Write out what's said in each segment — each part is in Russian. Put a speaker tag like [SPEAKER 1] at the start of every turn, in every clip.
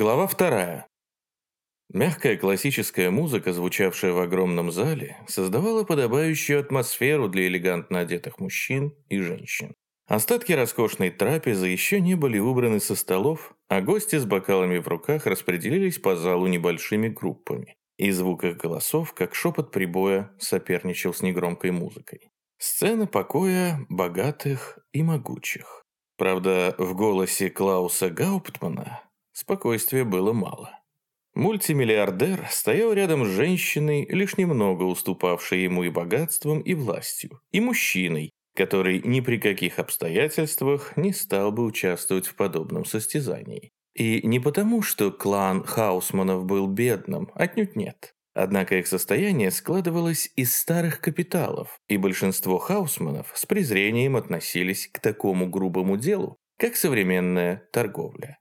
[SPEAKER 1] Глава вторая. Мягкая классическая музыка, звучавшая в огромном зале, создавала подобающую атмосферу для элегантно одетых мужчин и женщин. Остатки роскошной трапезы еще не были убраны со столов, а гости с бокалами в руках распределились по залу небольшими группами. И звук их голосов, как шепот прибоя, соперничал с негромкой музыкой. Сцена покоя богатых и могучих. Правда, в голосе Клауса Гауптмана спокойствия было мало. Мультимиллиардер стоял рядом с женщиной, лишь немного уступавшей ему и богатством, и властью, и мужчиной, который ни при каких обстоятельствах не стал бы участвовать в подобном состязании. И не потому, что клан Хаусманов был бедным, отнюдь нет. Однако их состояние складывалось из старых капиталов, и большинство хаусманов с презрением относились к такому грубому делу, как современная торговля.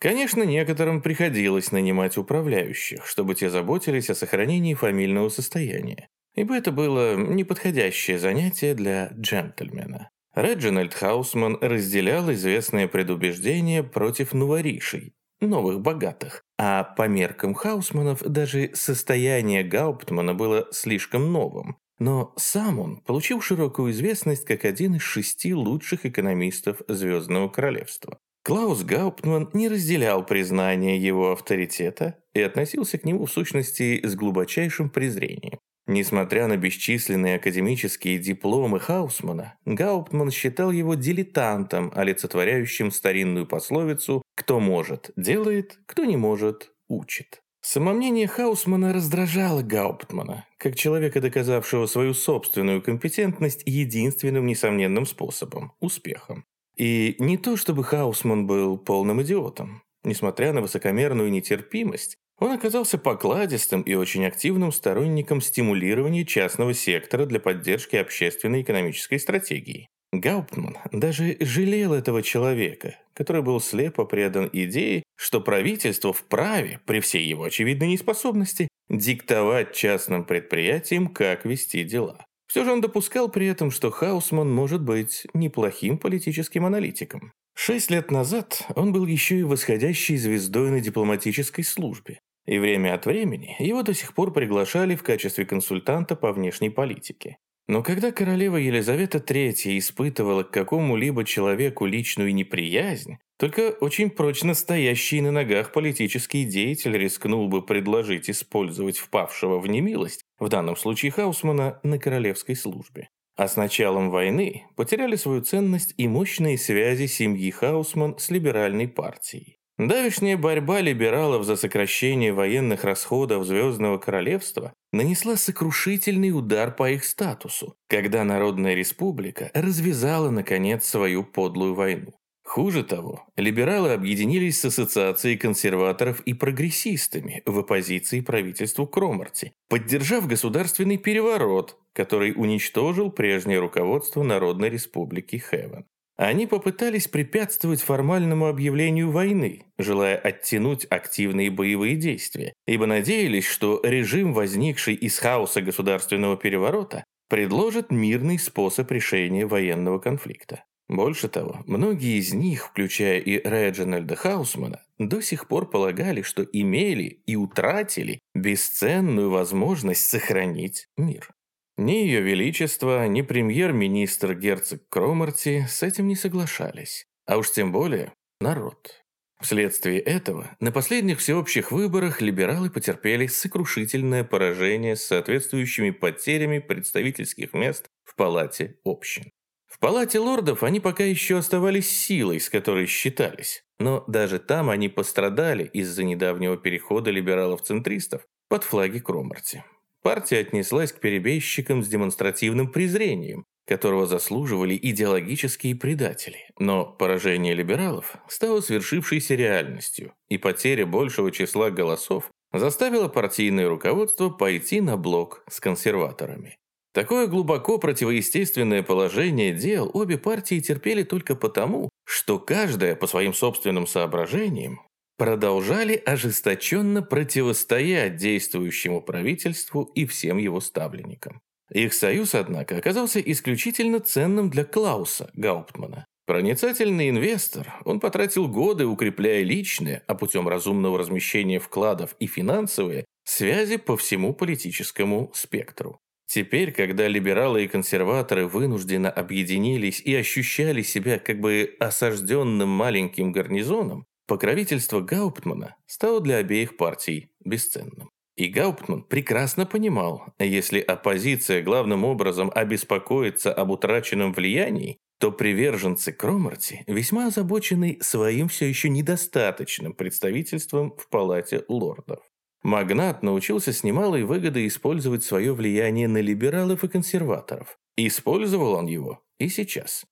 [SPEAKER 1] Конечно, некоторым приходилось нанимать управляющих, чтобы те заботились о сохранении фамильного состояния, ибо это было неподходящее занятие для джентльмена. Реджинальд Хаусман разделял известное предубеждение против новоришей, новых богатых, а по меркам Хаусманов даже состояние Гауптмана было слишком новым. Но сам он получил широкую известность как один из шести лучших экономистов Звездного Королевства. Клаус Гауптман не разделял признание его авторитета и относился к нему в сущности с глубочайшим презрением. Несмотря на бесчисленные академические дипломы Хаусмана, Гауптман считал его дилетантом, олицетворяющим старинную пословицу «кто может – делает, кто не может – учит». Самомнение Хаусмана раздражало Гауптмана, как человека, доказавшего свою собственную компетентность единственным несомненным способом – успехом. И не то чтобы Хаусман был полным идиотом. Несмотря на высокомерную нетерпимость, он оказался покладистым и очень активным сторонником стимулирования частного сектора для поддержки общественной экономической стратегии. Гауптман даже жалел этого человека, который был слепо предан идее, что правительство вправе, при всей его очевидной неспособности, диктовать частным предприятиям, как вести дела. Все же он допускал при этом, что Хаусман может быть неплохим политическим аналитиком. Шесть лет назад он был еще и восходящей звездой на дипломатической службе, и время от времени его до сих пор приглашали в качестве консультанта по внешней политике. Но когда королева Елизавета III испытывала к какому-либо человеку личную неприязнь, только очень прочно стоящий на ногах политический деятель рискнул бы предложить использовать впавшего в немилость, в данном случае Хаусмана, на королевской службе. А с началом войны потеряли свою ценность и мощные связи семьи Хаусман с либеральной партией. Давишняя борьба либералов за сокращение военных расходов Звездного Королевства нанесла сокрушительный удар по их статусу, когда Народная Республика развязала, наконец, свою подлую войну. Хуже того, либералы объединились с ассоциацией консерваторов и прогрессистами в оппозиции правительству Кромарти, поддержав государственный переворот, который уничтожил прежнее руководство Народной Республики Хевен. Они попытались препятствовать формальному объявлению войны, желая оттянуть активные боевые действия, ибо надеялись, что режим, возникший из хаоса государственного переворота, предложит мирный способ решения военного конфликта. Больше того, многие из них, включая и Реджинальда Хаусмана, до сих пор полагали, что имели и утратили бесценную возможность сохранить мир. Ни Ее Величество, ни премьер-министр герцог Кромарти с этим не соглашались. А уж тем более народ. Вследствие этого на последних всеобщих выборах либералы потерпели сокрушительное поражение с соответствующими потерями представительских мест в Палате общин. В Палате лордов они пока еще оставались силой, с которой считались, но даже там они пострадали из-за недавнего перехода либералов-центристов под флаги Кромарти. Партия отнеслась к перебежчикам с демонстративным презрением, которого заслуживали идеологические предатели. Но поражение либералов стало свершившейся реальностью, и потеря большего числа голосов заставила партийное руководство пойти на блок с консерваторами. Такое глубоко противоестественное положение дел обе партии терпели только потому, что каждая по своим собственным соображениям продолжали ожесточенно противостоять действующему правительству и всем его ставленникам. Их союз, однако, оказался исключительно ценным для Клауса Гауптмана. Проницательный инвестор, он потратил годы, укрепляя личные, а путем разумного размещения вкладов и финансовые, связи по всему политическому спектру. Теперь, когда либералы и консерваторы вынужденно объединились и ощущали себя как бы осажденным маленьким гарнизоном, покровительство Гауптмана стало для обеих партий бесценным. И Гауптман прекрасно понимал, если оппозиция главным образом обеспокоится об утраченном влиянии, то приверженцы Кромарти весьма озабочены своим все еще недостаточным представительством в Палате лордов. Магнат научился с немалой выгодой использовать свое влияние на либералов и консерваторов. Использовал он его и сейчас.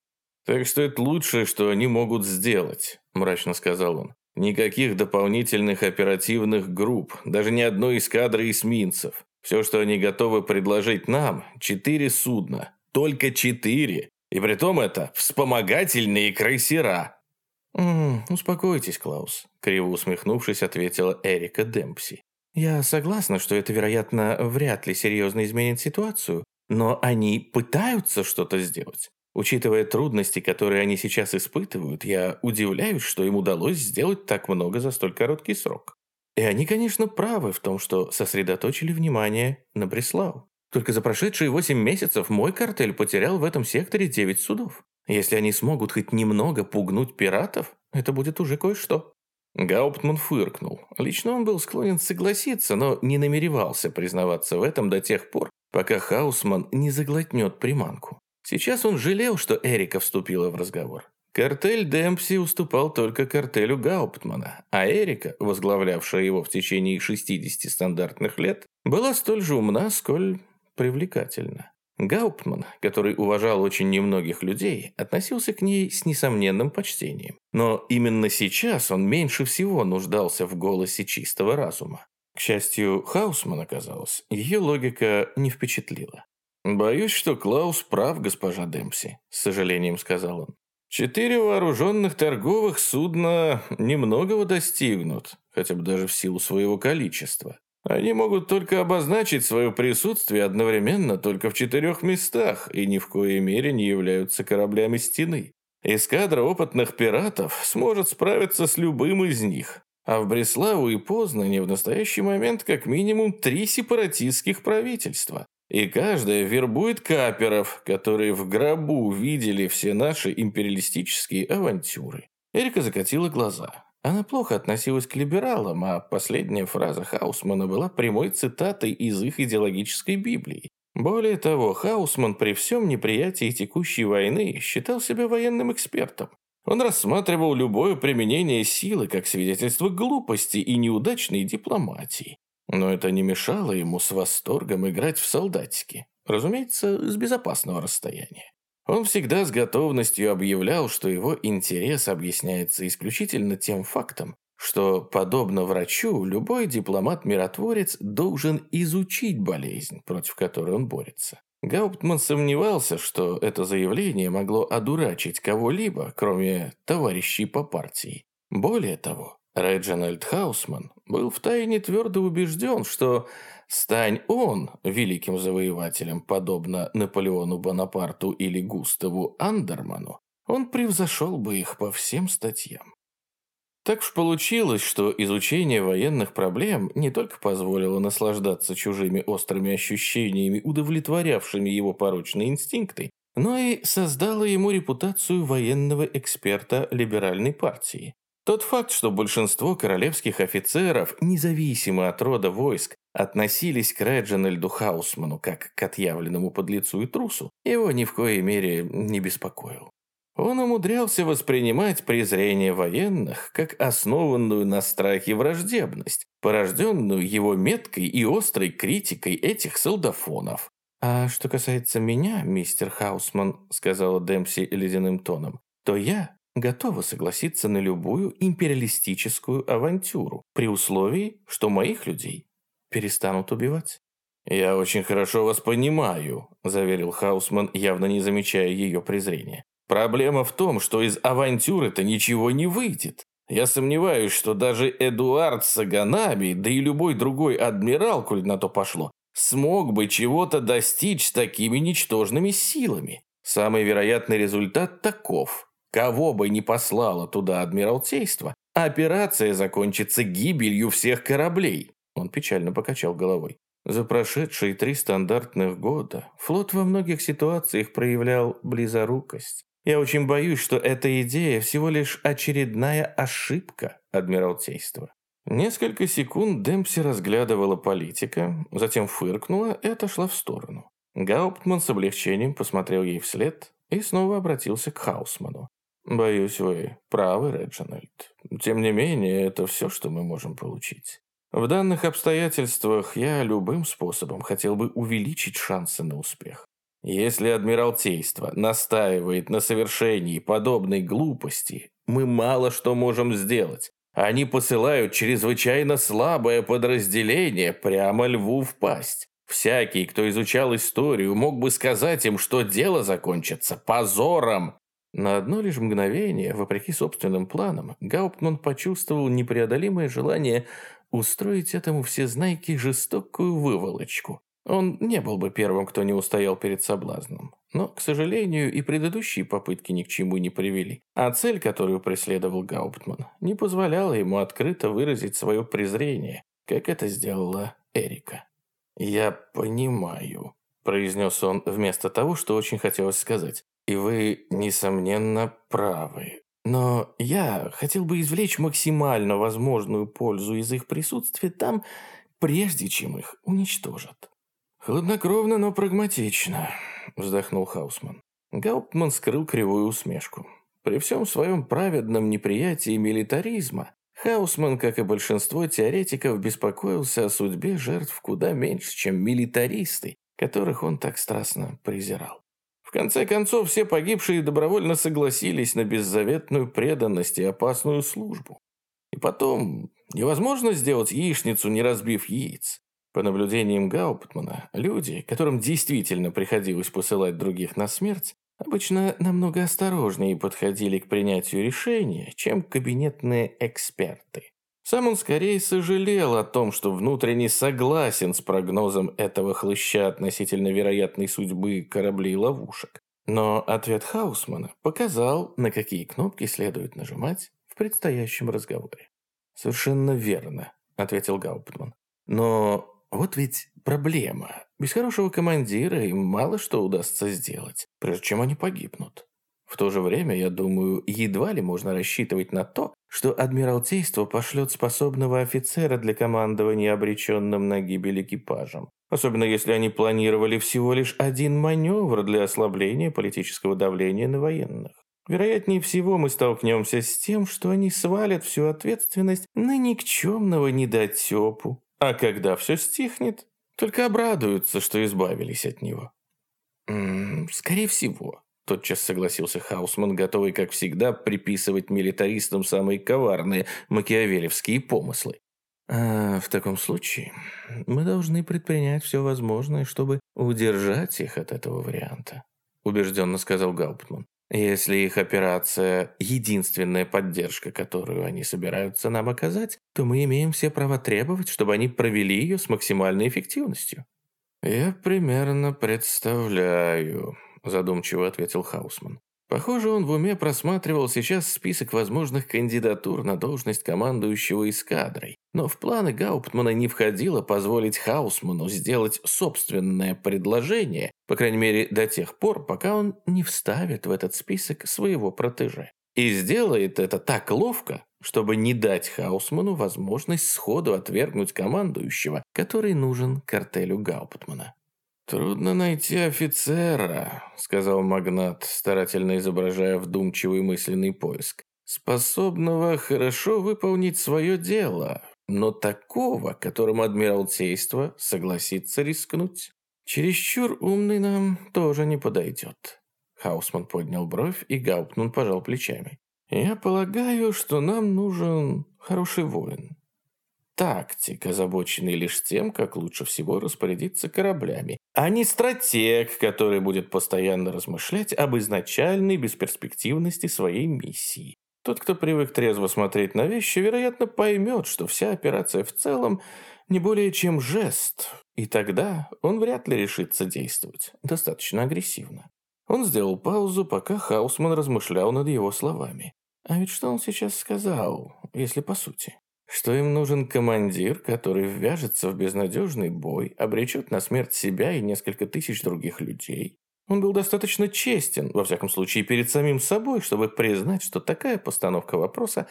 [SPEAKER 1] «Так что это лучшее, что они могут сделать», – мрачно сказал он. «Никаких дополнительных оперативных групп, даже ни одной эскадры эсминцев. Все, что они готовы предложить нам – четыре судна. Только четыре. И при том это вспомогательные крейсера.
[SPEAKER 2] «М -м, «Успокойтесь, Клаус», — криво усмехнувшись, ответила Эрика Демпси. «Я согласна, что это, вероятно, вряд ли серьезно изменит ситуацию, но они пытаются что-то сделать. Учитывая трудности, которые они сейчас испытывают, я удивляюсь, что им удалось сделать так много за столь короткий срок. И они, конечно, правы в том, что сосредоточили внимание на Бреслау. Только за прошедшие 8 месяцев мой картель потерял в этом секторе 9 судов. Если они смогут хоть немного пугнуть пиратов, это будет уже кое-что».
[SPEAKER 1] Гауптман фыркнул. Лично он был склонен согласиться, но не намеревался признаваться в этом до тех пор, пока Хаусман не заглотнет приманку. Сейчас он жалел, что Эрика вступила в разговор. Картель Демпси уступал только картелю Гауптмана, а Эрика, возглавлявшая его в течение 60 стандартных лет, была столь же умна, сколь привлекательна. Гауптман, который уважал очень немногих людей, относился к ней с несомненным почтением. Но именно сейчас он меньше всего нуждался в голосе чистого разума. К счастью, Хаусман, оказалось, ее логика не впечатлила. «Боюсь, что Клаус прав, госпожа Демпси», – с сожалением сказал он. «Четыре вооруженных торговых судна немногого достигнут, хотя бы даже в силу своего количества. Они могут только обозначить свое присутствие одновременно только в четырех местах и ни в коей мере не являются кораблями стены. Эскадра опытных пиратов сможет справиться с любым из них. А в Бреславу и Познане в настоящий момент как минимум три сепаратистских правительства. И каждая вербует каперов, которые в гробу видели все наши империалистические авантюры. Эрика закатила глаза. Она плохо относилась к либералам, а последняя фраза Хаусмана была прямой цитатой из их идеологической Библии. Более того, Хаусман при всем неприятии текущей войны считал себя военным экспертом. Он рассматривал любое применение силы как свидетельство глупости и неудачной дипломатии. Но это не мешало ему с восторгом играть в солдатики. Разумеется, с безопасного расстояния. Он всегда с готовностью объявлял, что его интерес объясняется исключительно тем фактом, что, подобно врачу, любой дипломат-миротворец должен изучить болезнь, против которой он борется. Гауптман сомневался, что это заявление могло одурачить кого-либо, кроме товарищей по партии. Более того, Реджинальд Хаусман был втайне твердо убежден, что Стань он великим завоевателем, подобно Наполеону Бонапарту или Густаву Андерману, он превзошел бы их по всем статьям. Так уж получилось, что изучение военных проблем не только позволило наслаждаться чужими острыми ощущениями, удовлетворявшими его порочные инстинкты, но и создало ему репутацию военного эксперта либеральной партии. Тот факт, что большинство королевских офицеров, независимо от рода войск, относились к Реджинальду Хаусману как к отъявленному подлецу и трусу, его ни в коей мере не беспокоил. Он умудрялся воспринимать презрение военных как основанную на страхе враждебность, порожденную его меткой и острой критикой этих солдафонов. «А что касается меня, мистер Хаусман», — сказала Демпси ледяным тоном, «то я готова согласиться на любую империалистическую авантюру, при условии, что моих людей перестанут убивать. «Я очень хорошо вас понимаю», – заверил Хаусман, явно не замечая ее презрения. «Проблема в том, что из авантюры-то ничего не выйдет. Я сомневаюсь, что даже Эдуард Саганаби, да и любой другой адмирал, коль на то пошло, смог бы чего-то достичь с такими ничтожными силами. Самый вероятный результат таков. Кого бы ни послало туда Адмиралтейство, операция закончится гибелью всех кораблей. Он печально покачал головой. За прошедшие три стандартных года флот во многих ситуациях проявлял близорукость. Я очень боюсь, что эта идея всего лишь очередная ошибка Адмиралтейства. Несколько секунд Демпси разглядывала политика, затем фыркнула и отошла в сторону. Гауптман с облегчением посмотрел ей вслед и снова обратился к Хаусману. «Боюсь, вы правы, Реджинальд. Тем не менее, это все, что мы можем получить. В данных обстоятельствах я любым способом хотел бы увеличить шансы на успех. Если Адмиралтейство настаивает на совершении подобной глупости, мы мало что можем сделать. Они посылают чрезвычайно слабое подразделение прямо льву в пасть. Всякий, кто изучал историю, мог бы сказать им, что дело закончится позором. На одно лишь мгновение, вопреки собственным планам, Гауптман почувствовал непреодолимое желание устроить этому всезнайке жестокую выволочку. Он не был бы первым, кто не устоял перед соблазном. Но, к сожалению, и предыдущие попытки ни к чему не привели. А цель, которую преследовал Гауптман, не позволяла ему открыто выразить свое презрение, как это сделала Эрика. «Я понимаю», – произнес он вместо того, что очень хотелось сказать. «И вы, несомненно, правы. Но я хотел бы извлечь максимально возможную пользу из их присутствия там, прежде чем их уничтожат». «Хладнокровно, но прагматично», – вздохнул Хаусман. Гауптман скрыл кривую усмешку. При всем своем праведном неприятии милитаризма, Хаусман, как и большинство теоретиков, беспокоился о судьбе жертв куда меньше, чем милитаристы, которых он так страстно презирал. В конце концов, все погибшие добровольно согласились на беззаветную преданность и опасную службу. И потом, невозможно сделать яичницу, не разбив яиц. По наблюдениям Гауптмана, люди, которым действительно приходилось посылать других на смерть, обычно намного осторожнее подходили к принятию решения, чем кабинетные эксперты. Сам он скорее сожалел о том, что внутренне согласен с прогнозом этого хлыща относительно вероятной судьбы кораблей-ловушек. Но ответ Хаусмана показал, на какие кнопки следует нажимать в предстоящем разговоре. «Совершенно верно», — ответил Гауптман. «Но вот ведь проблема. Без хорошего командира им мало что удастся сделать, прежде чем они погибнут. В то же время, я думаю, едва ли можно рассчитывать на то, что Адмиралтейство пошлет способного офицера для командования обреченным на гибель экипажем. Особенно если они планировали всего лишь один маневр для ослабления политического давления на военных. Вероятнее всего, мы столкнемся с тем, что они свалят всю ответственность на никчемного недотепу, а когда все стихнет, только обрадуются, что избавились от него. «М -м, «Скорее всего», – тотчас согласился Хаусман, готовый, как всегда, приписывать милитаристам самые коварные макиавелевские помыслы. «А в таком случае мы должны предпринять все возможное, чтобы удержать их от этого варианта», – убежденно сказал Гауптман. Если их операция – единственная поддержка, которую они собираются нам оказать, то мы имеем все права требовать, чтобы они провели ее с максимальной эффективностью». «Я примерно представляю», – задумчиво ответил Хаусман. Похоже, он в уме просматривал сейчас список возможных кандидатур на должность командующего эскадрой. Но в планы Гауптмана не входило позволить Хаусману сделать собственное предложение, по крайней мере до тех пор, пока он не вставит в этот список своего протеже. И сделает это так ловко, чтобы не дать Хаусману возможность сходу отвергнуть командующего, который нужен картелю Гауптмана. «Трудно найти офицера», — сказал магнат, старательно изображая вдумчивый мысленный поиск, «способного хорошо выполнить свое дело, но такого, которому Адмиралтейство согласится рискнуть. Чересчур умный нам тоже не подойдет». Хаусман поднял бровь, и Гауптман пожал плечами. «Я полагаю, что нам нужен хороший воин. Тактик, озабоченный лишь тем, как лучше всего распорядиться кораблями, а не стратег, который будет постоянно размышлять об изначальной бесперспективности своей миссии. Тот, кто привык трезво смотреть на вещи, вероятно, поймет, что вся операция в целом не более чем жест, и тогда он вряд ли решится действовать достаточно агрессивно. Он сделал паузу, пока Хаусман размышлял над его словами. А ведь что он сейчас сказал, если по сути? Что им нужен командир, который ввяжется в безнадежный бой, обречет на смерть себя и несколько тысяч других людей. Он был достаточно честен, во всяком случае, перед самим собой, чтобы признать, что такая постановка вопроса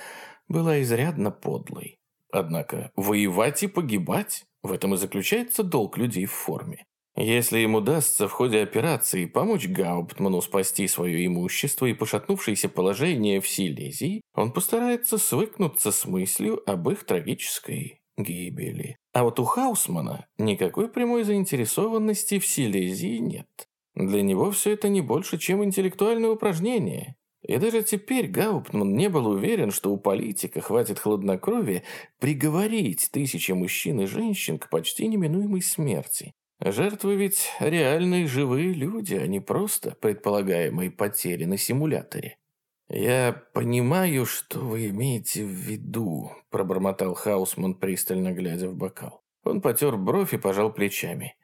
[SPEAKER 1] была изрядно подлой. Однако воевать и погибать – в этом и заключается долг людей в форме. Если им удастся в ходе операции помочь Гауптману спасти свое имущество и пошатнувшееся положение в Силезии, он постарается свыкнуться с мыслью об их трагической гибели. А вот у Хаусмана никакой прямой заинтересованности в Силезии нет. Для него все это не больше, чем интеллектуальное упражнение. И даже теперь Гауптман не был уверен, что у политика хватит хладнокровия приговорить тысячи мужчин и женщин к почти неминуемой смерти. Жертвы ведь реальные живые люди, а не просто предполагаемые потери на симуляторе. «Я понимаю, что вы имеете в виду», – пробормотал Хаусман, пристально глядя в бокал. Он потер бровь и пожал плечами.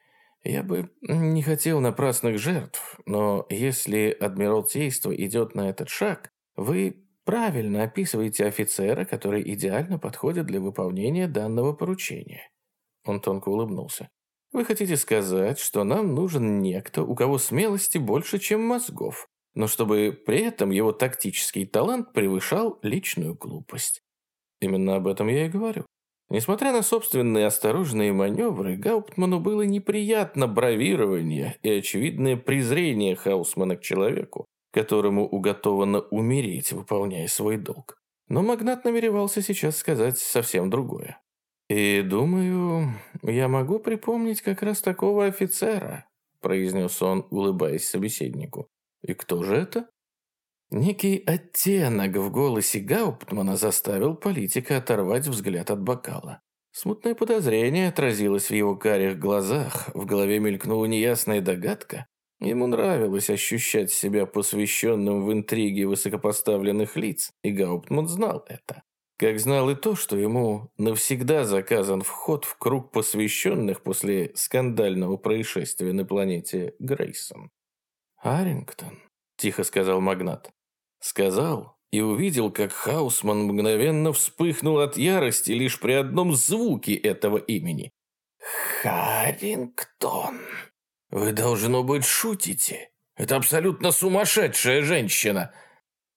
[SPEAKER 1] «Я бы не хотел напрасных жертв, но если Адмиралтейство идет на этот шаг, вы правильно описываете офицера, который идеально подходит для выполнения данного поручения». Он тонко улыбнулся. Вы хотите сказать, что нам нужен некто, у кого смелости больше, чем мозгов, но чтобы при этом его тактический талант превышал личную глупость. Именно об этом я и говорю. Несмотря на собственные осторожные маневры, Гауптману было неприятно бравирование и очевидное презрение Хаусмана к человеку, которому уготовано умереть, выполняя свой долг. Но магнат намеревался сейчас сказать совсем другое. «И думаю, я могу припомнить как раз такого офицера», произнес он, улыбаясь собеседнику. «И кто же это?» Некий оттенок в голосе Гауптмана заставил политика оторвать взгляд от бокала. Смутное подозрение отразилось в его карих глазах, в голове мелькнула неясная догадка. Ему нравилось ощущать себя посвященным в интриги высокопоставленных лиц, и Гауптман знал это. Как знал и то, что ему навсегда заказан вход в круг посвященных после скандального происшествия на планете Грейсон. «Арингтон», – тихо сказал магнат. Сказал и увидел, как Хаусман мгновенно вспыхнул от ярости лишь при одном звуке этого имени. «Харингтон, вы, должно быть, шутите. Это абсолютно сумасшедшая женщина!»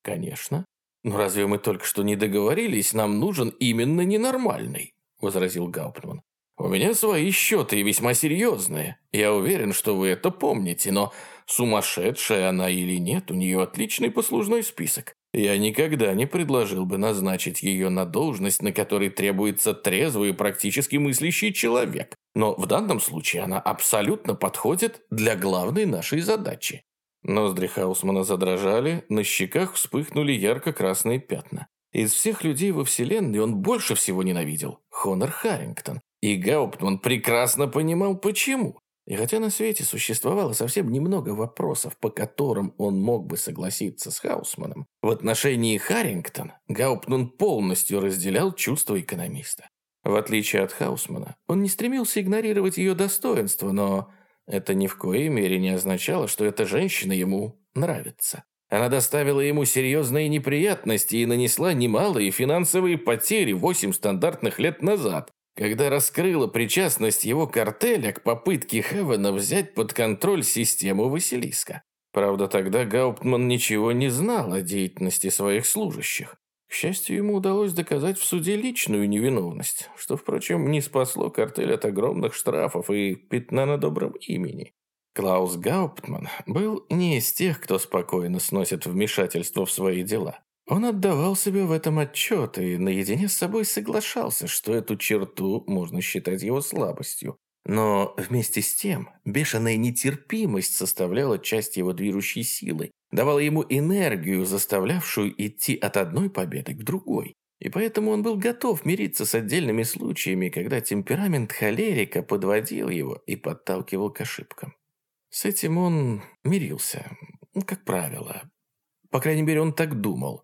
[SPEAKER 1] «Конечно. «Но разве мы только что не договорились? Нам нужен именно ненормальный», – возразил Гауптман. «У меня свои счеты и весьма серьезные. Я уверен, что вы это помните, но сумасшедшая она или нет, у нее отличный послужной список. Я никогда не предложил бы назначить ее на должность, на которой требуется трезвый и практически мыслящий человек. Но в данном случае она абсолютно подходит для главной нашей задачи. Ноздри Хаусмана задрожали, на щеках вспыхнули ярко-красные пятна. Из всех людей во Вселенной он больше всего ненавидел Хонор Харрингтон. И Гауптман прекрасно понимал, почему. И хотя на свете существовало совсем немного вопросов, по которым он мог бы согласиться с Хаусманом, в отношении Харрингтон Гауптман полностью разделял чувства экономиста. В отличие от Хаусмана, он не стремился игнорировать ее достоинства, но это ни в коей мере не означало, что эта женщина ему нравится. Она доставила ему серьезные неприятности и нанесла немалые финансовые потери восемь стандартных лет назад, когда раскрыла причастность его картеля к попытке Хевена взять под контроль систему Василиска. Правда, тогда Гауптман ничего не знал о деятельности своих служащих. К счастью, ему удалось доказать в суде личную невиновность, что, впрочем, не спасло картель от огромных штрафов и пятна на добром имени. Клаус Гауптман был не из тех, кто спокойно сносит вмешательство в свои дела. Он отдавал себе в этом отчет и наедине с собой соглашался, что эту черту можно считать его слабостью. Но вместе с тем бешеная нетерпимость составляла часть его движущей силы, давала ему энергию, заставлявшую идти от одной победы к другой. И поэтому он был готов мириться с отдельными случаями, когда темперамент холерика подводил его и подталкивал к ошибкам. С этим он мирился, как правило. По крайней мере, он так думал.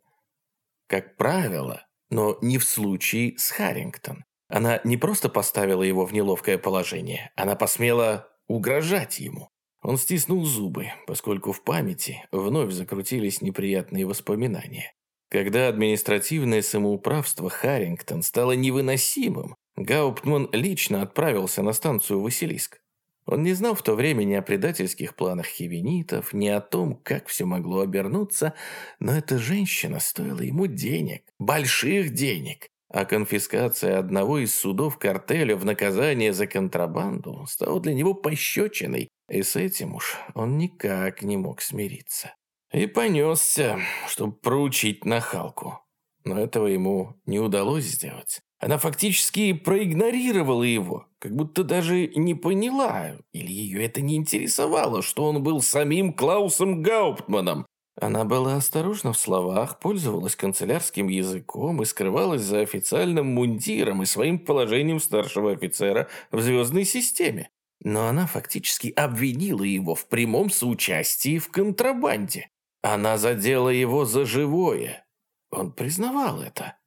[SPEAKER 1] Как правило, но не в случае с Харрингтон. Она не просто поставила его в неловкое положение, она посмела угрожать ему. Он стиснул зубы, поскольку в памяти вновь закрутились неприятные воспоминания. Когда административное самоуправство Харрингтон стало невыносимым, Гауптман лично отправился на станцию «Василиск». Он не знал в то время ни о предательских планах хивенитов, ни о том, как все могло обернуться, но эта женщина стоила ему денег, больших денег, а конфискация одного из судов картеля в наказание за контрабанду стала для него пощечиной, и с этим уж он никак не мог смириться. И понесся, чтобы проучить нахалку. Но этого ему не удалось сделать. Она фактически проигнорировала его, как будто даже не поняла, или ее это не интересовало, что он был самим Клаусом Гауптманом. Она была осторожна в словах, пользовалась канцелярским языком и скрывалась за официальным мундиром и своим положением старшего офицера в звездной системе. Но она фактически обвинила его в прямом соучастии в контрабанде. Она задела его за живое. Он признавал это.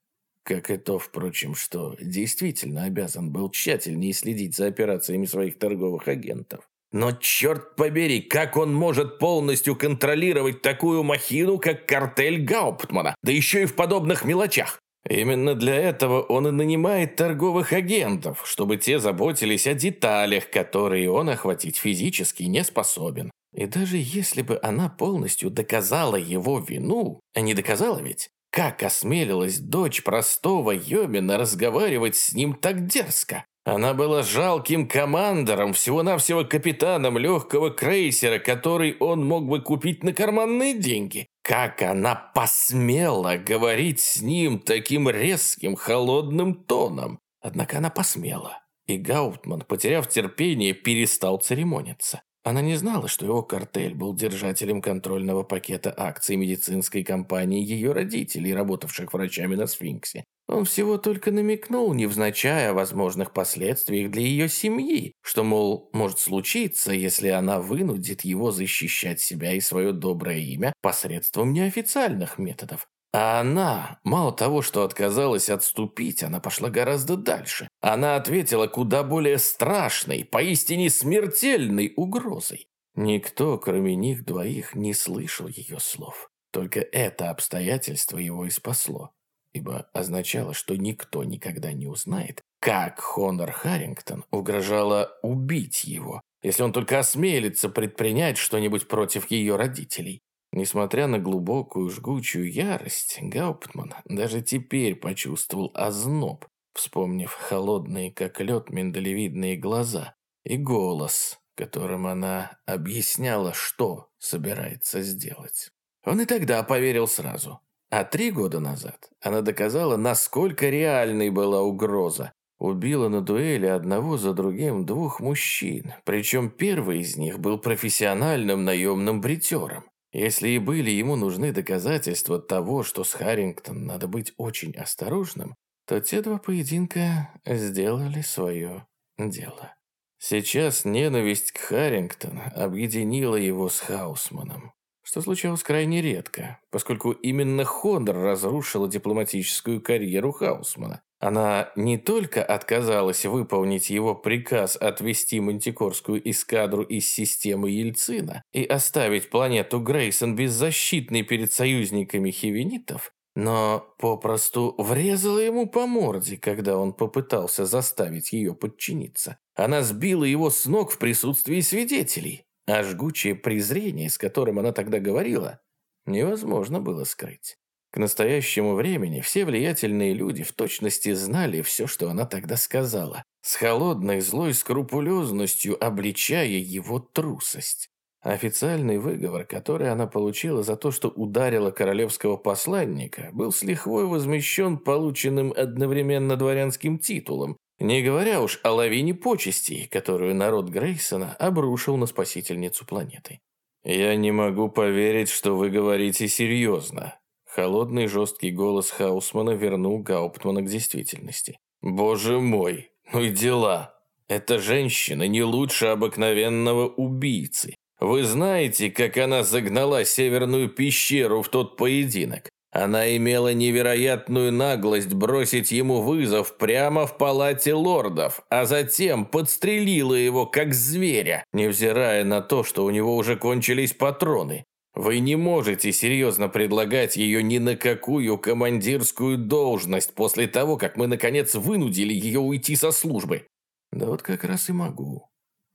[SPEAKER 1] Как и то, впрочем, что действительно обязан был тщательнее следить за операциями своих торговых агентов. Но черт побери, как он может полностью контролировать такую махину, как картель Гауптмана, да еще и в подобных мелочах? Именно для этого он и нанимает торговых агентов, чтобы те заботились о деталях, которые он охватить физически не способен. И даже если бы она полностью доказала его вину, а не доказала ведь, как осмелилась дочь простого Йомина разговаривать с ним так дерзко? Она была жалким командором, всего-навсего капитаном легкого крейсера, который он мог бы купить на карманные деньги. Как она посмела говорить с ним таким резким, холодным тоном? Однако она посмела. И Гауптман, потеряв терпение, перестал церемониться. Она не знала, что его картель был держателем контрольного пакета акций медицинской компании ее родителей, работавших врачами на Сфинксе. Он всего только намекнул, невзначай о возможных последствиях для ее семьи, что, мол, может случиться, если она вынудит его защищать себя и свое доброе имя посредством неофициальных методов. А она, мало того, что отказалась отступить, она пошла гораздо дальше. Она ответила куда более страшной, поистине смертельной угрозой. Никто, кроме них двоих, не слышал ее слов. Только это обстоятельство его и спасло, ибо означало, что никто никогда не узнает, как Хонор Харрингтон угрожала убить его, если он только осмелится предпринять что-нибудь против ее родителей. Несмотря на глубокую жгучую ярость, Гауптман даже теперь почувствовал озноб, вспомнив холодные, как лед, миндалевидные глаза и голос, которым она объясняла, что собирается сделать. Он и тогда поверил сразу. А три года назад она доказала, насколько реальной была угроза. Убила на дуэли одного за другим двух мужчин, причем первый из них был профессиональным наемным бритером. Если и были ему нужны доказательства того, что с Харрингтон надо быть очень осторожным, то те два поединка сделали свое дело. Сейчас ненависть к Харрингтон объединила его с Хаусманом, что случалось крайне редко, поскольку именно Хондор разрушила дипломатическую карьеру Хаусмана, она не только отказалась выполнить его приказ отвести мантикорскую эскадру из системы Ельцина и оставить планету Грейсон беззащитной перед союзниками хивенитов, но попросту врезала ему по морде, когда он попытался заставить ее подчиниться. Она сбила его с ног в присутствии свидетелей, а жгучее презрение, с которым она тогда говорила, невозможно было скрыть. К настоящему времени все влиятельные люди в точности знали все, что она тогда сказала, с холодной злой скрупулезностью обличая его трусость. Официальный выговор, который она получила за то, что ударила королевского посланника, был с лихвой возмещен полученным одновременно дворянским титулом, не говоря уж о лавине почестей, которую народ Грейсона обрушил на спасительницу планеты. «Я не могу поверить, что вы говорите серьезно», Холодный жесткий голос Хаусмана вернул Гауптмана к действительности. «Боже мой, ну и дела! Эта женщина не лучше обыкновенного убийцы. Вы знаете, как она загнала Северную пещеру в тот поединок? Она имела невероятную наглость бросить ему вызов прямо в палате лордов, а затем подстрелила его как зверя, невзирая на то, что у него уже кончились патроны. Вы не можете серьезно предлагать ее ни на какую командирскую должность после того, как мы наконец вынудили ее уйти со службы. Да вот как раз и могу.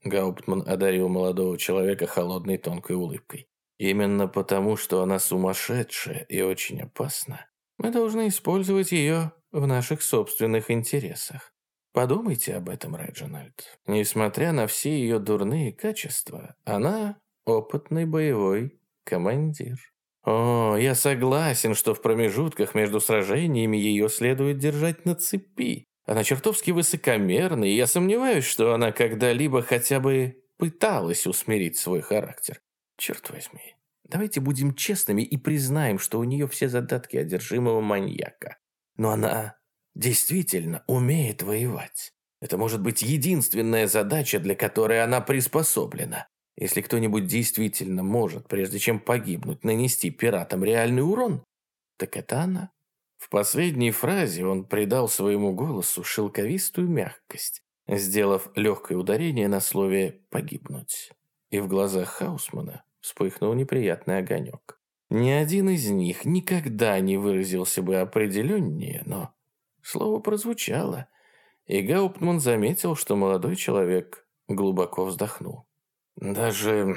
[SPEAKER 1] Гауптман одарил молодого человека холодной тонкой улыбкой. Именно потому, что она сумасшедшая и очень опасна, мы должны использовать ее в наших собственных интересах. Подумайте об этом, Реджинальд. Несмотря на все ее дурные качества, она опытный боевой командир. О, я согласен, что в промежутках между сражениями ее следует держать на цепи. Она чертовски высокомерна, и я сомневаюсь, что она когда-либо хотя бы пыталась усмирить свой характер. Черт возьми, давайте будем честными и признаем, что у нее все задатки одержимого маньяка. Но она действительно умеет воевать. Это может быть единственная задача, для которой она приспособлена. Если кто-нибудь действительно может, прежде чем погибнуть, нанести пиратам реальный урон, так это она. В последней фразе он придал своему голосу шелковистую мягкость, сделав легкое ударение на слове «погибнуть». И в глазах Хаусмана вспыхнул неприятный огонек. Ни один из них никогда не выразился бы определеннее, но слово прозвучало, и Гауптман заметил, что молодой человек глубоко вздохнул. «Даже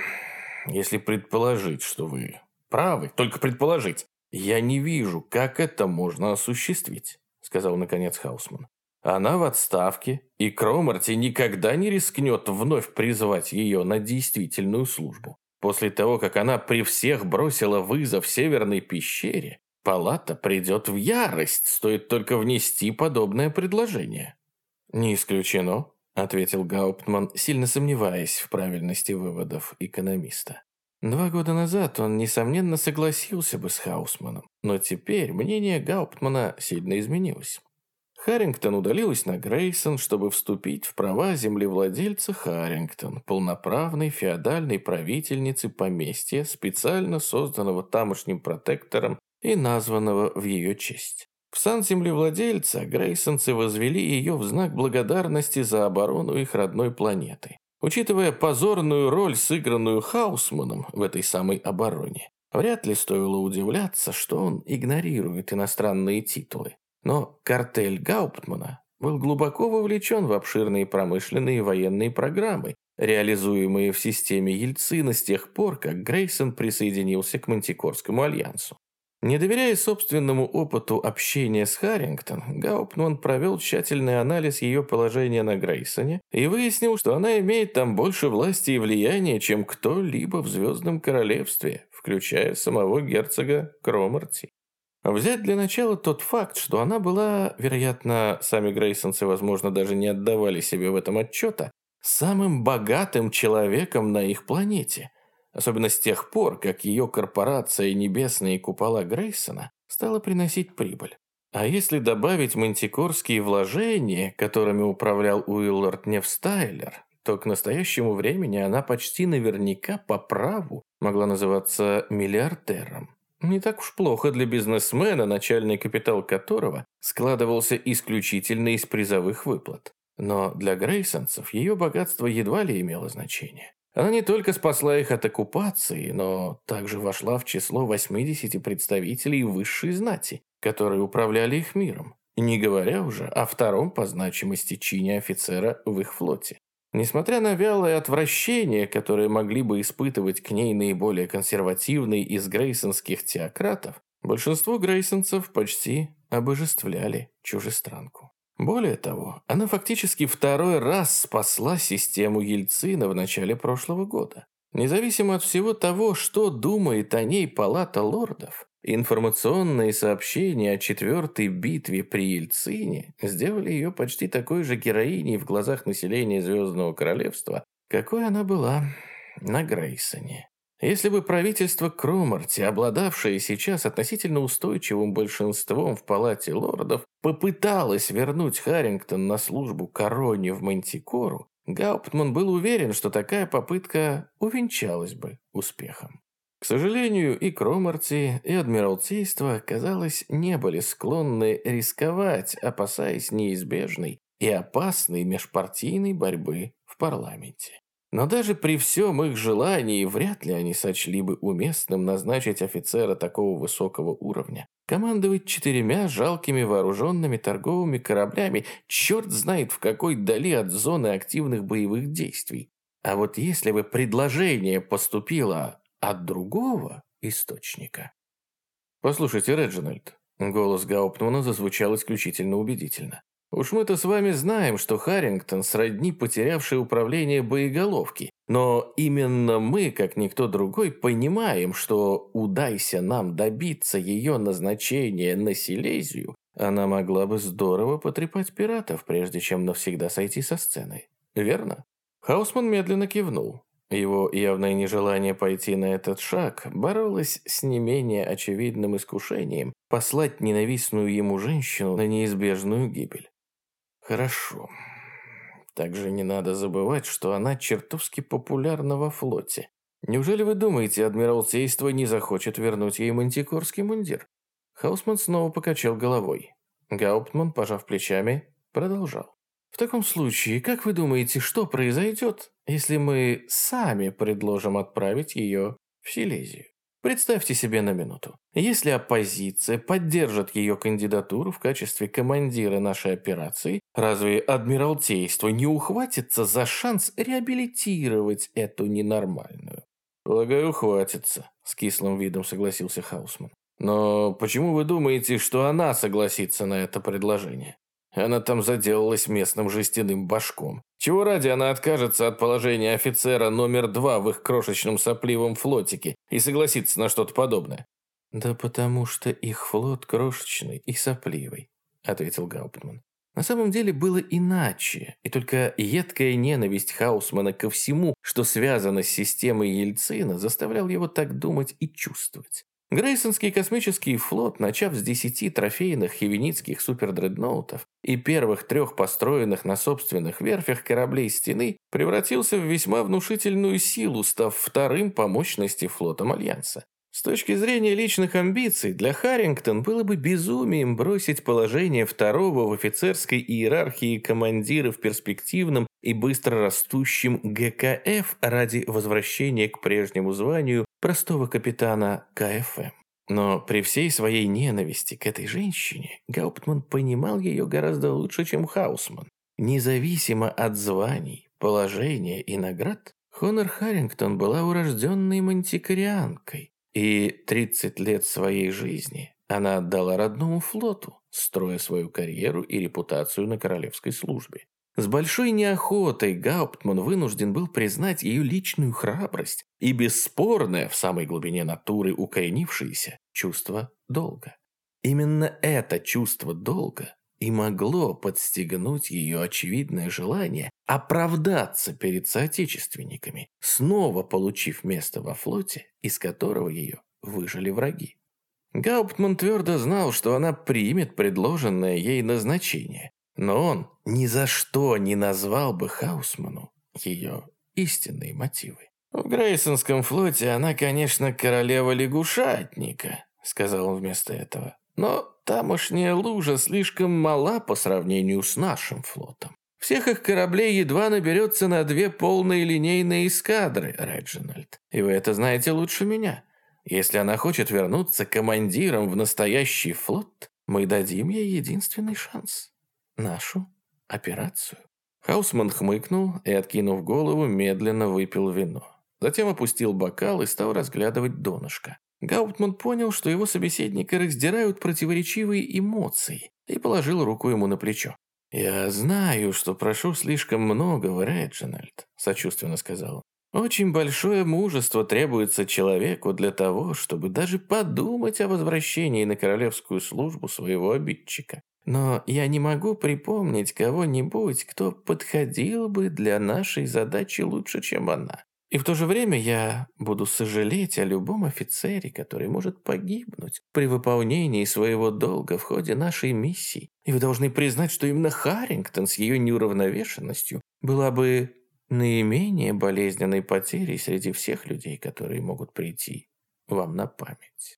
[SPEAKER 1] если предположить, что вы правы, только предположить, я не вижу, как это можно осуществить», сказал наконец Хаусман. Она в отставке, и Кромарти никогда не рискнет вновь призвать ее на действительную службу. После того, как она при всех бросила вызов Северной пещере, палата придет в ярость, стоит только внести подобное предложение. «Не исключено», — ответил Гауптман, сильно сомневаясь в правильности выводов экономиста. Два года назад он, несомненно, согласился бы с Хаусманом, но теперь мнение Гауптмана сильно изменилось. Харрингтон удалилась на Грейсон, чтобы вступить в права землевладельца Харрингтон, полноправной феодальной правительницы поместья, специально созданного тамошним протектором и названного в ее честь. В сан землевладельца грейсонцы возвели ее в знак благодарности за оборону их родной планеты. Учитывая позорную роль, сыгранную Хаусманом в этой самой обороне, вряд ли стоило удивляться, что он игнорирует иностранные титулы. Но картель Гауптмана был глубоко вовлечен в обширные промышленные и военные программы, реализуемые в системе Ельцина с тех пор, как Грейсон присоединился к Мантикорскому альянсу. Не доверяя собственному опыту общения с Харрингтон, Гауптман провел тщательный анализ ее положения на Грейсоне и выяснил, что она имеет там больше власти и влияния, чем кто-либо в Звездном Королевстве, включая самого герцога Кромарти. Взять для начала тот факт, что она была, вероятно, сами Грейсонцы, возможно, даже не отдавали себе в этом отчета, самым богатым человеком на их планете. Особенно с тех пор, как ее корпорация «Небесные купола Грейсона» стала приносить прибыль. А если добавить мантикорские вложения, которыми управлял Уиллард Невстайлер, то к настоящему времени она почти наверняка по праву могла называться миллиардером. Не так уж плохо для бизнесмена, начальный капитал которого складывался исключительно из призовых выплат. Но для грейсонцев ее богатство едва ли имело значение. Она не только спасла их от оккупации, но также вошла в число 80 представителей высшей знати, которые управляли их миром, не говоря уже о втором по значимости чине офицера в их флоте. Несмотря на вялое отвращение, которое могли бы испытывать к ней наиболее консервативные из грейсонских теократов, большинство грейсонцев почти обожествляли чужестранку. Более того, она фактически второй раз спасла систему Ельцина в начале прошлого года. Независимо от всего того, что думает о ней Палата лордов, Информационные сообщения о четвертой битве при Ельцине сделали ее почти такой же героиней в глазах населения Звездного Королевства, какой она была на Грейсоне. Если бы правительство Кромарти, обладавшее сейчас относительно устойчивым большинством в Палате лордов, попыталось вернуть Харрингтон на службу короне в Мантикору, Гауптман был уверен, что такая попытка увенчалась бы успехом. К сожалению, и Кромарти, и Адмиралтейство, казалось, не были склонны рисковать, опасаясь неизбежной и опасной межпартийной борьбы в парламенте. Но даже при всем их желании вряд ли они сочли бы уместным назначить офицера такого высокого уровня. Командовать четырьмя жалкими вооруженными торговыми кораблями черт знает в какой дали от зоны активных боевых действий. А вот если бы предложение поступило от другого источника. «Послушайте, Реджинальд», — голос Гауптмана зазвучал исключительно убедительно. «Уж мы-то с вами знаем, что Харрингтон сродни потерявший управление боеголовки, но именно мы, как никто другой, понимаем, что удайся нам добиться ее назначения на Силезию, она могла бы здорово потрепать пиратов, прежде чем навсегда сойти со сцены. Верно?» Хаусман медленно кивнул. Его явное нежелание пойти на этот шаг боролось с не менее очевидным искушением послать ненавистную ему женщину на неизбежную гибель. Хорошо. Также не надо забывать, что она чертовски популярна во флоте. Неужели вы думаете, Адмиралтейство не захочет вернуть ей мантикорский мундир? Хаусман снова покачал головой. Гауптман, пожав плечами, продолжал. В таком случае, как вы думаете, что произойдет, если мы сами предложим отправить ее в Силезию? Представьте себе на минуту. Если оппозиция поддержит ее кандидатуру в качестве командира нашей операции, разве Адмиралтейство не ухватится за шанс реабилитировать эту ненормальную? Полагаю, ухватится, с кислым видом согласился Хаусман. Но почему вы думаете, что она согласится на это предложение? Она там заделалась местным жестяным башком. Чего ради она откажется от положения офицера номер два в их крошечном сопливом флотике и согласится на что-то подобное? «Да потому что их флот крошечный и сопливый», — ответил Гауптман. На самом деле было иначе, и только едкая ненависть Хаусмана ко всему, что связано с системой Ельцина, заставлял его так думать и чувствовать. Грейсонский космический флот, начав с десяти трофейных хевенитских супердредноутов и первых трех построенных на собственных верфях кораблей стены, превратился в весьма внушительную силу, став вторым по мощности флотом Альянса. С точки зрения личных амбиций, для Харрингтон было бы безумием бросить положение второго в офицерской иерархии командира в перспективном и быстро растущем ГКФ ради возвращения к прежнему званию простого капитана КФМ. Но при всей своей ненависти к этой женщине, Гауптман понимал ее гораздо лучше, чем Хаусман. Независимо от званий, положения и наград, Хонор Харрингтон была урожденной мантикорианкой, и 30 лет своей жизни она отдала родному флоту, строя свою карьеру и репутацию на королевской службе. С большой неохотой Гауптман вынужден был признать ее личную храбрость и бесспорное, в самой глубине натуры укоренившееся, чувство долга. Именно это чувство долга и могло подстегнуть ее очевидное желание оправдаться перед соотечественниками, снова получив место во флоте, из которого ее выжили враги. Гауптман твердо знал, что она примет предложенное ей назначение, но он ни за что не назвал бы Хаусману ее истинные мотивы. «В Грейсонском флоте она, конечно, королева лягушатника», — сказал он вместо этого. «Но тамошняя лужа слишком мала по сравнению с нашим флотом. Всех их кораблей едва наберется на две полные линейные эскадры, Реджинальд. И вы это знаете лучше меня. Если она хочет вернуться командиром в настоящий флот, мы дадим ей единственный шанс нашу операцию. Хаусман хмыкнул и, откинув голову, медленно выпил вино. Затем опустил бокал и стал разглядывать донышко. Гауптман понял, что его собеседника раздирают противоречивые эмоции, и положил руку ему на плечо. «Я знаю, что прошу слишком многого, Реджинальд», – сочувственно сказал он. «Очень большое мужество требуется человеку для того, чтобы даже подумать о возвращении на королевскую службу своего обидчика. Но я не могу припомнить кого-нибудь, кто подходил бы для нашей задачи лучше, чем она. И в то же время я буду сожалеть о любом офицере, который может погибнуть при выполнении своего долга в ходе нашей миссии. И вы должны признать, что именно Харрингтон с ее неуравновешенностью была бы наименее болезненной потерей среди всех людей, которые могут прийти вам на память.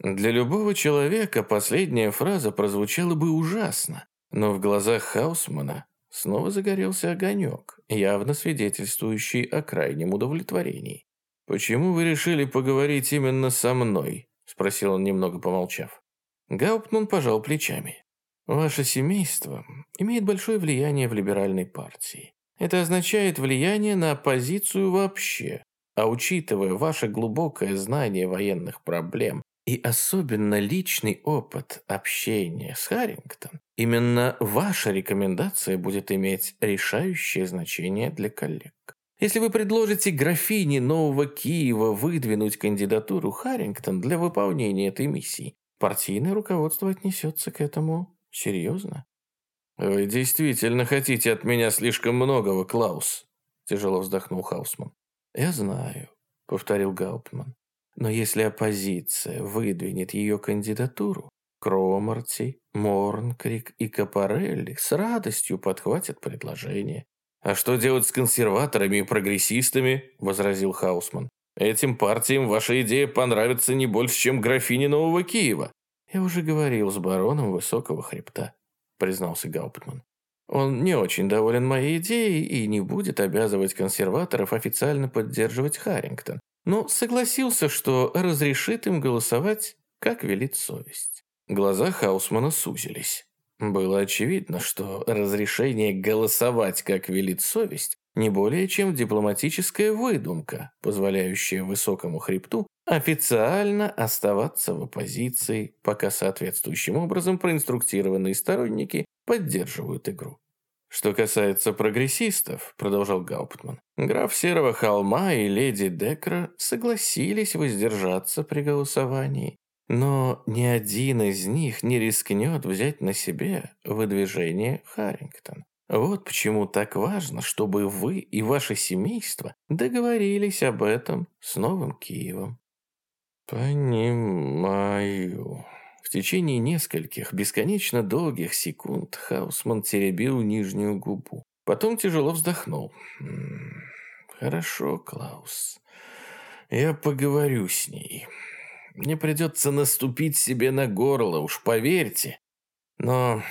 [SPEAKER 1] Для любого человека последняя фраза прозвучала бы ужасно, но в глазах Хаусмана снова загорелся огонек, явно свидетельствующий о крайнем удовлетворении. «Почему вы решили поговорить именно со мной?» – спросил он, немного помолчав. Гауптман пожал плечами. «Ваше семейство имеет большое влияние в либеральной партии. Это означает влияние на оппозицию вообще. А учитывая ваше глубокое знание военных проблем и особенно личный опыт общения с Харрингтон, именно ваша рекомендация будет иметь решающее значение для коллег. Если вы предложите графине Нового Киева выдвинуть кандидатуру Харрингтон для выполнения этой миссии, партийное руководство отнесется к этому серьезно. «Вы действительно хотите от меня слишком многого, Клаус», – тяжело вздохнул Хаусман. «Я знаю», – повторил Гауптман. Но если оппозиция выдвинет ее кандидатуру, Кромарти, Морнкрик и Капарелли с радостью подхватят предложение. «А что делать с консерваторами и прогрессистами?» – возразил Хаусман. «Этим партиям ваша идея понравится не больше, чем графине Нового Киева». «Я уже говорил с бароном Высокого Хребта», – признался Гауптман. «Он не очень доволен моей идеей и не будет обязывать консерваторов официально поддерживать Харрингтон но согласился, что разрешит им голосовать, как велит совесть. Глаза Хаусмана сузились. Было очевидно, что разрешение голосовать, как велит совесть, не более чем дипломатическая выдумка, позволяющая высокому хребту официально оставаться в оппозиции, пока соответствующим образом проинструктированные сторонники поддерживают игру. «Что касается прогрессистов», — продолжал Гауптман, граф Серого Холма и леди Декра согласились воздержаться при голосовании. Но ни один из них не рискнет взять на себе выдвижение Харрингтон. Вот почему так важно, чтобы вы и ваше семейство договорились об этом с Новым Киевом. «Понимаю», в течение нескольких бесконечно долгих секунд Хаусман теребил нижнюю губу. Потом тяжело вздохнул. «Хорошо, Клаус. Я поговорю с ней. Мне придется наступить себе на горло, уж поверьте. Но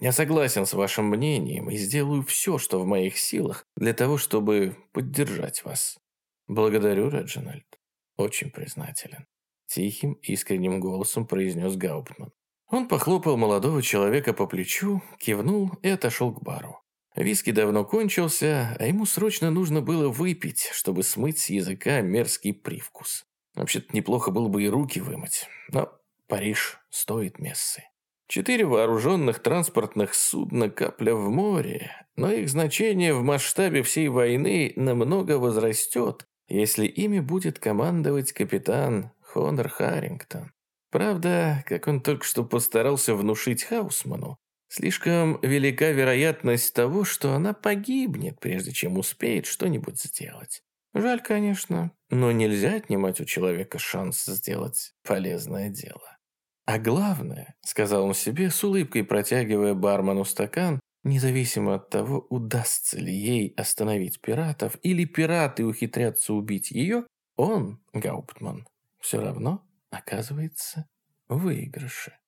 [SPEAKER 1] я согласен с вашим мнением и сделаю все, что в моих силах, для того, чтобы поддержать вас. Благодарю, Реджинальд. Очень признателен. Тихим, искренним голосом произнес Гауптман. Он похлопал молодого человека по плечу, кивнул и отошел к бару. Виски давно кончился, а ему срочно нужно было выпить, чтобы смыть с языка мерзкий привкус. Вообще-то неплохо было бы и руки вымыть, но Париж стоит мессы. Четыре вооруженных транспортных судна капля в море, но их значение в масштабе всей войны намного возрастет, если ими будет командовать капитан Хонор Харрингтон. Правда, как он только что постарался внушить Хаусману, слишком велика вероятность того, что она погибнет, прежде чем успеет что-нибудь сделать. Жаль, конечно, но нельзя отнимать у человека шанс сделать полезное дело. А главное, сказал он себе с улыбкой, протягивая бармену стакан, независимо от того, удастся ли ей остановить пиратов или пираты ухитрятся убить ее, он, Гауптман, все равно оказывается в выигрыше.